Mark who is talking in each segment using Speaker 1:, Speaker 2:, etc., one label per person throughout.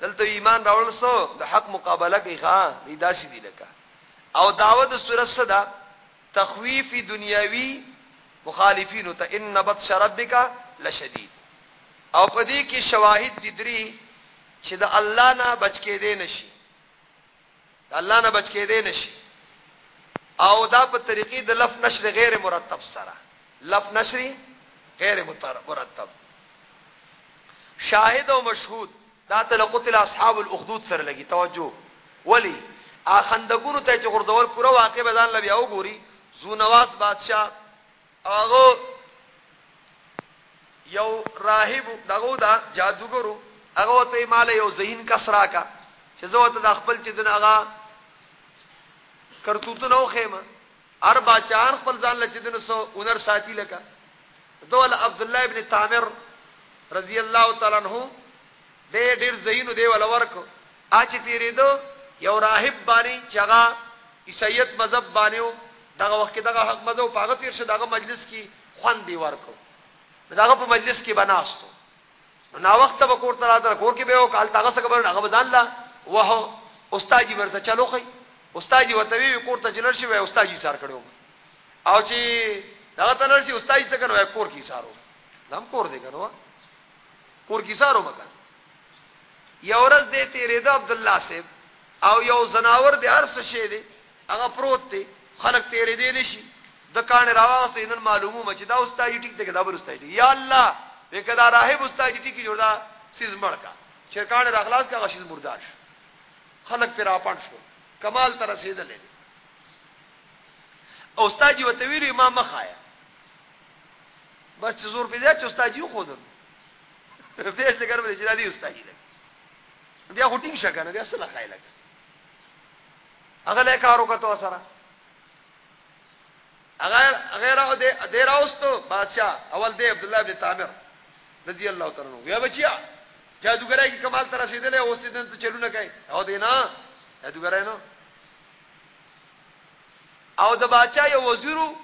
Speaker 1: دلته ایمان راوړل سو د حق مقابله کوي ښا دی داسې دی لکه او دعوه د سورت صدا تخویف دنیاوی مخالفین ته ان بطش ربک لشدید او پدې کې شواهد دي درې چې د الله نه بچ کې دي نشي الله نه بچ کېدې نشي او دا په طریقې د لف نشر غیر مرتب سره لف نشر غیر مرتب شاهد او مشهود دا تلقت الاصحاب الاخدود سره لګي توجه ولی اخندګونو ته چې غردول پوره واقع بدل لبي او ګوري زونواس بادشاہ او هغه یو راهب دغه دا جادوګرو هغه ته مال یو ذهین کس راکا چې زه ته د خپل چې دن هغه کرتوتونه او خیمه هر بچان خپل ځان لچې دن سو اونر ساتي لکه دول عبد الله ابن تامر رضی الله تعالی عنہ دی ډیر ذهینو دی ولا ورکو اچ تیریدو یو راهب باندې چې هغه عیسایت مذهب باندې دغه وخت کې دغه حق مذهب په هغه تیر شه دغه مجلس کې خوان دی ورکو دغه په مجلس کې بناستو نو وخت به کور ته راځه کور کې به او کال تاغه څخه به هغه بدل لا وه استاد جی ورته چلو خي استاد جی وته وی کور ته جنر شي وای استاد جی سار کړو او چې دغه تنر شي استاد یې څنګه وای کور کې سارو دم کور دی کنه کور کی سارو مکان یو ورځ دې تیرېده عبد الله صاحب او یو زناور دې ارس شي دې هغه پروت دی خلک تیرې دې دي شي د کان راوغسته نن معلومو مچ دا استاد ټیک ته کتاب استاد یا الله وکدا راهب استاد ټیک جوړا سیز مړکا چې کان راغلاس کا غشیز مردار شو خلک پر اپان شو کمال تر رسیدلې استاد یو تویل ما مخایا بس چې زور پیدا چې استاد یو خو زم بیس لګر به چې دادی استاد یې بیا خو ټینګ شګه نه بیا سره خایلک هغه له کارو کتو سره اگر غیر او دې راوستو بادشاہ اول دې عبد الله ابن تامر رضی الله تعالی عنہ یا بچیا جادوګرای کی کمال تر رسیدلې اوس دې ته چلونه کوي او دې نه جادوګرای نو او د بادشاہ یو وزیرو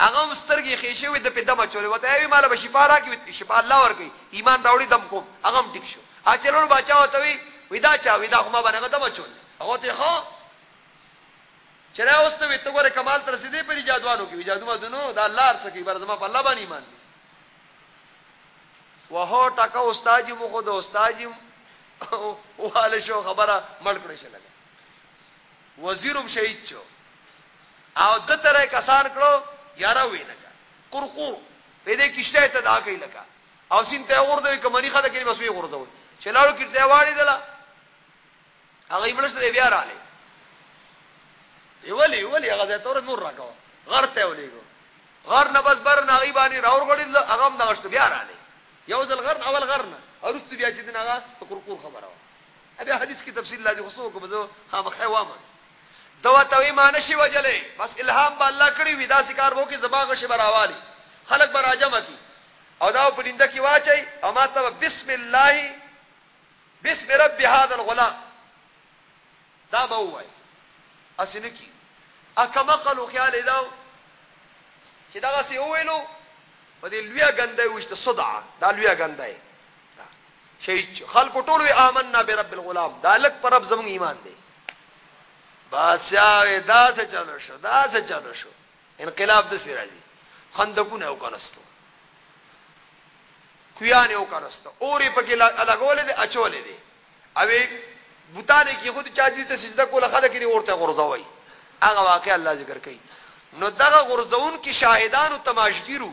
Speaker 1: هغه هم سترګې یې ښې شوې، ده پرې دم اچولی و، ته یې وی ماله به شفا راکړي؟ وی شفا الله ورکوي، ایمان راوړي دم کوم، هغه هم ټیک شو. هغه چلوړ باچا ورته وی، وی دا چا؟ وی دا خو ما باندې هغه دم اچول دی. هغه ورته وی ښه چلوه اوس ته وی ته ګوره کمال ته رسېدې په دې جادوانو کې؟ وی جادو مادو نه دا الله هر څه کوي بره زما په الله باندې ایمان دی. وهو ټکه استاد یې وښود، استاد یې وهل شو، خبره مړ کړل شوه. وزیر هم شهید چو او د ترې کسان کړو یاره وی لکه قرقور په دې کشته ته دا کوي لکه او سین ته ورده کمنی خلک یې بس وی ورده وي چې لاړو کې ځای واړی دلا هغه یې بلسته بیا رااله ویولي ویولي هغه ځای تور نور راکاو غر ته ولېګو غر نه بس بر نه غي باندې راور غړل هغه هم نغشت بیا رااله یو ځل غر اول غر نه ارست بیا چې دغه قرقور خبره ابیا حدیث کی تفصیل لا دی خصو کوم زه خامخه وام دوا توی ما نشي وجلې بس الهام به الله کړی وی دا سکار وو کې زما غشي براوالي خلق برا جمع کی او دا په لنده کې واچي او ما ته بسم الله بسم رب هذا الغلام دا به وای اسنه کی اکما قالو خیال دا چې دا غسي ویلو په دې لوی غندې وشته صدع دا لوی غندې شي خلکو ټول وی آمنا برب الغلام دا لک پر رب زمون ایمان دی بادشاہ دا څه چلو شو دا څه چلو شو انقلاب د سراجی خندقونه وکنستو کویانه وکنستو اوري پکې لګولې دي اچولې دي اوی بوتانه کې خود چا دي ته سجده کوله خلک یې ورته غرزوي هغه واقع الله ذکر کوي نو دغه غرزون کې شاهدان او تماشګیرو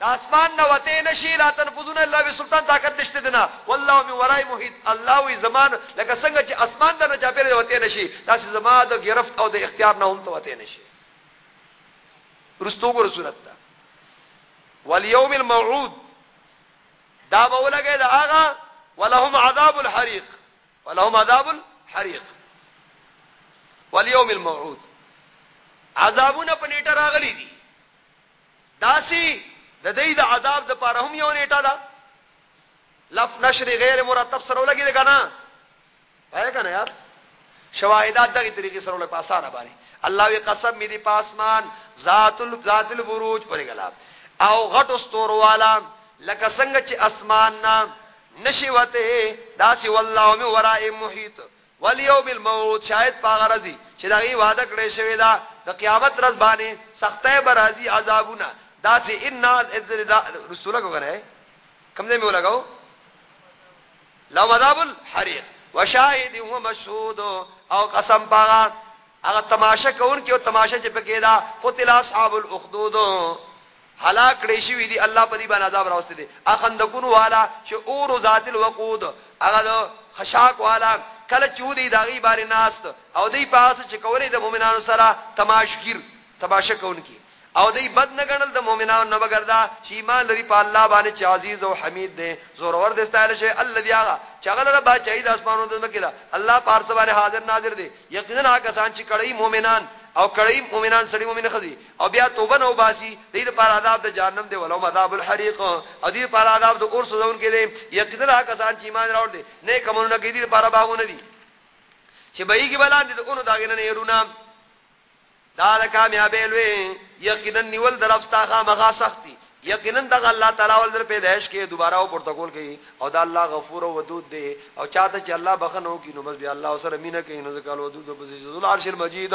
Speaker 1: د اسمان نه وتې نه شي لا تنفذون الا بسلطان طاقت نشته دنه والله من ورای محیط الله وی زمان لکه څنګه چې اسمان د نه چاپیر دی وتې نه شي داسې زما د گرفت او د اختیار نه هم ته وتې نه شي رستو ګور صورت دا واليوم الموعود دا به ولګي دا هغه ولهم عذاب الحريق ولهم عذاب الحريق واليوم الموعود عذابونه په نیټه راغلي دي داسي د دوی د عذاب د پاره هم یو نیټه ده لف نشر غیر مرتب سره لګی ده کنه پای کنه یار شواهدات دغه طریقې سره لګ پاسانه باندې الله وی قسم می دی پاسمان ذات الذات البروج پرې غلا او غټ استور والا لکه څنګه چې اسمان نا نشي وته داسي والله می ورائے محیط والیوم الموعود شاید په هغه ورځ چې د هغوی وعده کړې شوې ده، د قیامت ورځ باندې، سختۍ به راځي، عذابونه، داسې ان نا ات ځلې دا رستو لګو کنه کوم ځای مې ولګاو لهم عذاب الحریق وشاهد و مشهود او قسم په هغه هغه تماشه کوونکي او تماشه چې پکې ده قتل اصحاب الاخدود هلاک کړی شوی دی الله په دې باندې عذاب راوستي دي اخندقون والا چې اور ذات الوقود هغه د خشاک والا کله چې ودی داغي بار ناست او دی پاس چې کولې د مؤمنانو سره تماشګیر تماشه کوونکی او دی بد نه غنل د مؤمنانو نه بغردا چې ایمان لري په الله باندې چې عزیز او حمید دی زور ور دي ستایل شي الله دی هغه چې هغه لره بچی د اسمانو د مکه دا الله پارس باندې حاضر ناظر دی یقینا هغه کسان چې کړي مؤمنان او کړي مؤمنان سړي مؤمن خزي او بیا توبه نه وباسي، د دوی لپاره عذاب د جهنم دی، ولهم عذاب الحریق، او د دوی لپاره عذاب د اور سوځونکی دی، یقینا هغه کسان چې ایمان راوړ دي، نیک عملونه کوي، د دوی لپاره باغونه دي، چې بهیږي به لاندې د ونو د هغې نه نهرونه، دا د کامیابۍ لوی، یقینا نیول د رب ستا خامخا سخت دي، یقینا دغه الله تعالی ول در پیدایش کې دوباره او پورته کول کوي، او دا الله غفور او ودود دی، او چاته چې الله بخنه وکړي نو بس بیا الله سره مینه کوي، نو ځکه الودود او بزیز ذوالعرش المجید.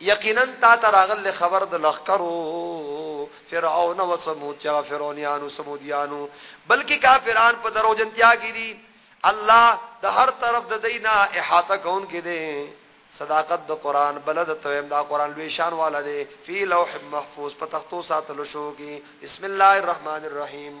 Speaker 1: یقینا تا ته راغلی خبر د لښکرو فرعون و ثمود چې هغه فرعونیانو ثمودیانو بلکې کافران په دروغجنتیا کې دي الله د هر طرف د دوی نه احاطه کوونکی دی صداقت د قران بلد تویم دا قران لوی شان والا دی فی لوح محفوظ په تختو ساتل شو کی بسم الله الرحمن الرحیم